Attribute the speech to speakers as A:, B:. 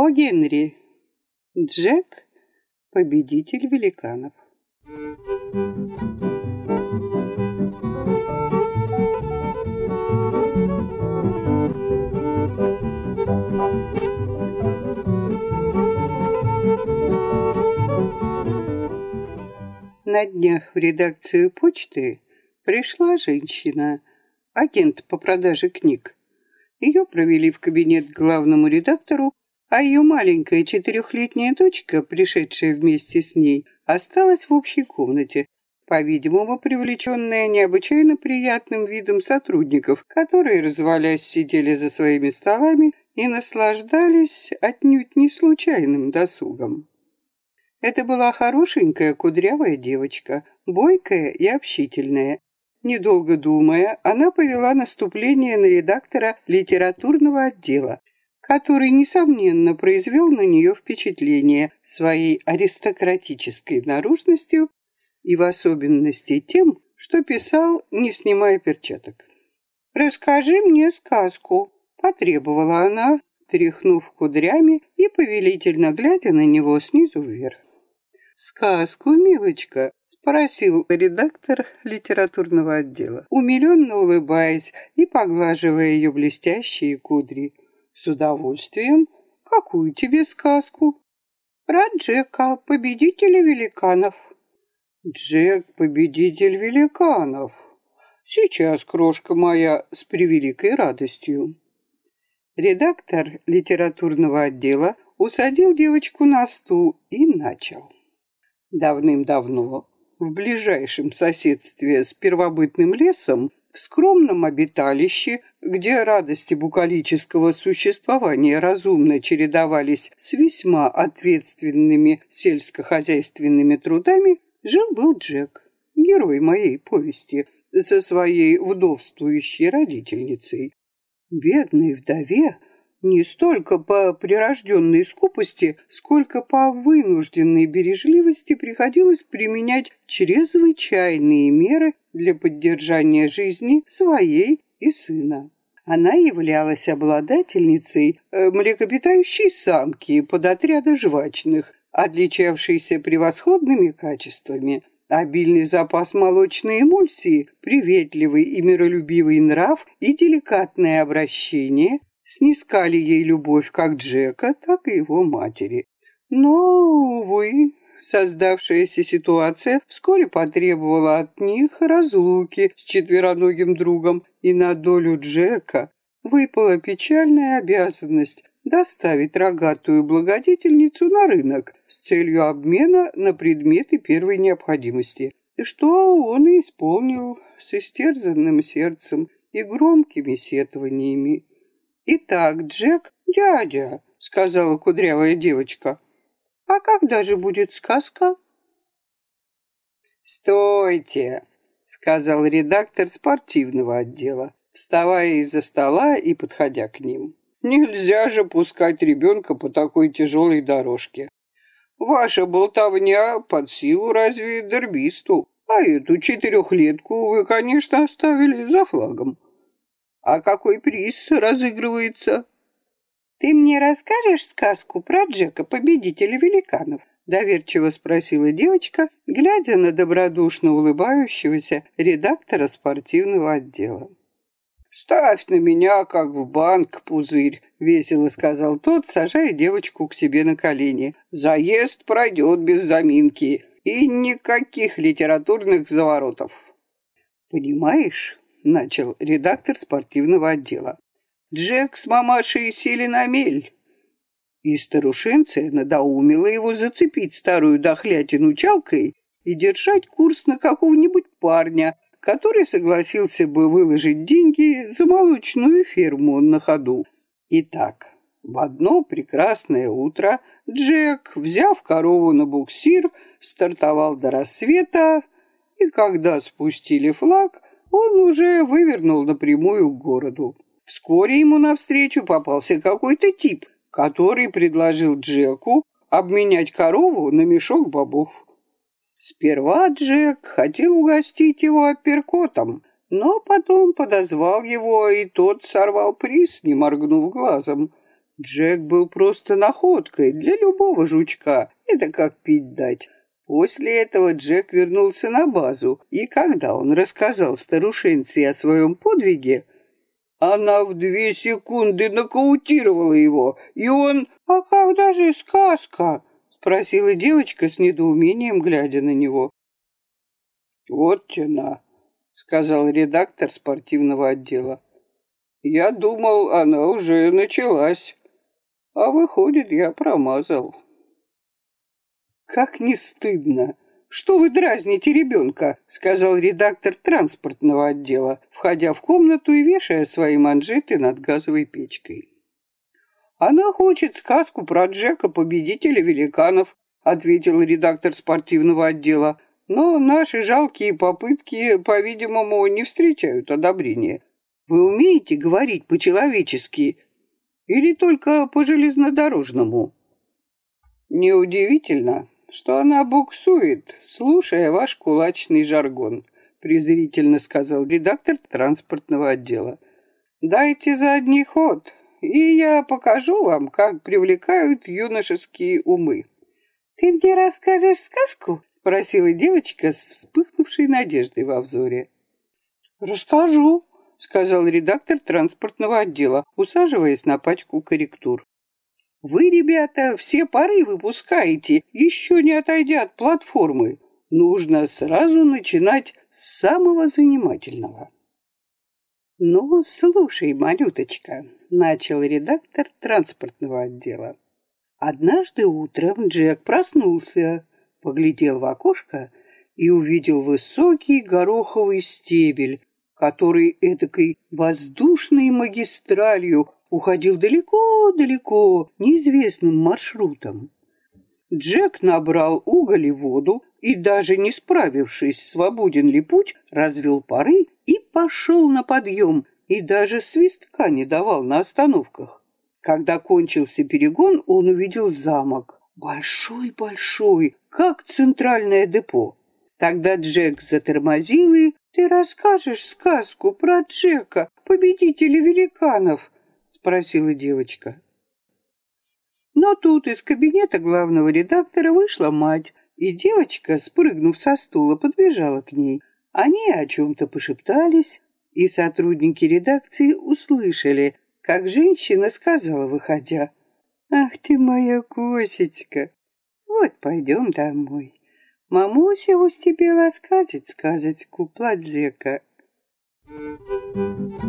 A: О Генри. Джек – победитель великанов. На днях в редакцию почты пришла женщина, агент по продаже книг. Ее провели в кабинет главному редактору, а ее маленькая четырехлетняя дочка, пришедшая вместе с ней, осталась в общей комнате, по-видимому, привлеченная необычайно приятным видом сотрудников, которые, развалясь, сидели за своими столами и наслаждались отнюдь не случайным досугом. Это была хорошенькая кудрявая девочка, бойкая и общительная. Недолго думая, она повела наступление на редактора литературного отдела, который, несомненно, произвел на нее впечатление своей аристократической наружностью и в особенности тем, что писал, не снимая перчаток. «Расскажи мне сказку», — потребовала она, тряхнув кудрями и повелительно глядя на него снизу вверх. «Сказку, милочка?» — спросил редактор литературного отдела, умиленно улыбаясь и поглаживая ее блестящие кудри. «С удовольствием. Какую тебе сказку?» «Про Джека, победителя великанов». «Джек, победитель великанов. Сейчас, крошка моя, с превеликой радостью». Редактор литературного отдела усадил девочку на стул и начал. Давным-давно, в ближайшем соседстве с первобытным лесом, в скромном обиталище, где радости букалического существования разумно чередовались с весьма ответственными сельскохозяйственными трудами, жил-был Джек, герой моей повести, со своей вдовствующей родительницей. Бедной вдове не столько по прирожденной скупости, сколько по вынужденной бережливости приходилось применять чрезвычайные меры для поддержания жизни своей и сына. Она являлась обладательницей э, млекопитающей самки под отряда жвачных, отличавшейся превосходными качествами. Обильный запас молочной эмульсии, приветливый и миролюбивый нрав и деликатное обращение снискали ей любовь как Джека, так и его матери. Но, увы, создавшаяся ситуация вскоре потребовала от них разлуки с четвероногим другом, и на долю Джека выпала печальная обязанность доставить рогатую благодетельницу на рынок с целью обмена на предметы первой необходимости, что он и исполнил с истерзанным сердцем и громкими сетованиями. «Итак, Джек, дядя», — сказала кудрявая девочка, — «а когда же будет сказка?» «Стойте», — сказал редактор спортивного отдела, вставая из-за стола и подходя к ним. «Нельзя же пускать ребенка по такой тяжелой дорожке. Ваша болтовня под силу разве дербисту, а эту четырехлетку вы, конечно, оставили за флагом. А какой приз разыгрывается? Ты мне расскажешь сказку про Джека, победителя великанов? Доверчиво спросила девочка, глядя на добродушно улыбающегося редактора спортивного отдела. «Ставь на меня, как в банк, пузырь», — весело сказал тот, сажая девочку к себе на колени. «Заезд пройдет без заминки и никаких литературных заворотов». «Понимаешь, начал редактор спортивного отдела. Джек с мамашей сели на мель. И старушенция надоумила его зацепить старую дохлятину чалкой и держать курс на какого-нибудь парня, который согласился бы выложить деньги за молочную ферму на ходу. Итак, в одно прекрасное утро Джек, взяв корову на буксир, стартовал до рассвета, и когда спустили флаг, он уже вывернул напрямую к городу. Вскоре ему навстречу попался какой-то тип, который предложил Джеку обменять корову на мешок бобов. Сперва Джек хотел угостить его апперкотом, но потом подозвал его, и тот сорвал приз, не моргнув глазом. Джек был просто находкой для любого жучка. Это как пить дать. После этого Джек вернулся на базу, и когда он рассказал старушенции о своем подвиге, она в две секунды нокаутировала его, и он... «А когда же сказка?» — спросила девочка с недоумением, глядя на него. «Вот тена», — сказал редактор спортивного отдела. «Я думал, она уже началась, а выходит, я промазал». «Как не стыдно! Что вы дразните ребенка?» — сказал редактор транспортного отдела, входя в комнату и вешая свои манжеты над газовой печкой. «Она хочет сказку про Джека, победителя великанов», — ответил редактор спортивного отдела. «Но наши жалкие попытки, по-видимому, не встречают одобрения. Вы умеете говорить по-человечески или только по-железнодорожному?» «Неудивительно, что она буксует, слушая ваш кулачный жаргон», презрительно сказал редактор транспортного отдела. «Дайте задний ход, и я покажу вам, как привлекают юношеские умы». «Ты мне расскажешь сказку?» — спросила девочка с вспыхнувшей надеждой во взоре. «Расскажу», — сказал редактор транспортного отдела, усаживаясь на пачку корректур. Вы, ребята, все пары выпускаете, еще не отойдя от платформы. Нужно сразу начинать с самого занимательного. «Ну, слушай, малюточка», — начал редактор транспортного отдела. Однажды утром Джек проснулся, поглядел в окошко и увидел высокий гороховый стебель, который эдакой воздушной магистралью уходил далеко-далеко, неизвестным маршрутом. Джек набрал уголь и воду и, даже не справившись, свободен ли путь, развел пары и пошел на подъем, и даже свистка не давал на остановках. Когда кончился перегон, он увидел замок. Большой-большой, как центральное депо. Тогда Джек затормозил и... «Ты расскажешь сказку про Джека, победителя великанов?» — спросила девочка. Но тут из кабинета главного редактора вышла мать, и девочка, спрыгнув со стула, подбежала к ней. Они о чем-то пошептались, и сотрудники редакции услышали, как женщина сказала, выходя, «Ах ты моя косечка, вот пойдем домой. Мамуся уж тебе рассказать сказочку про Джека». Thank you.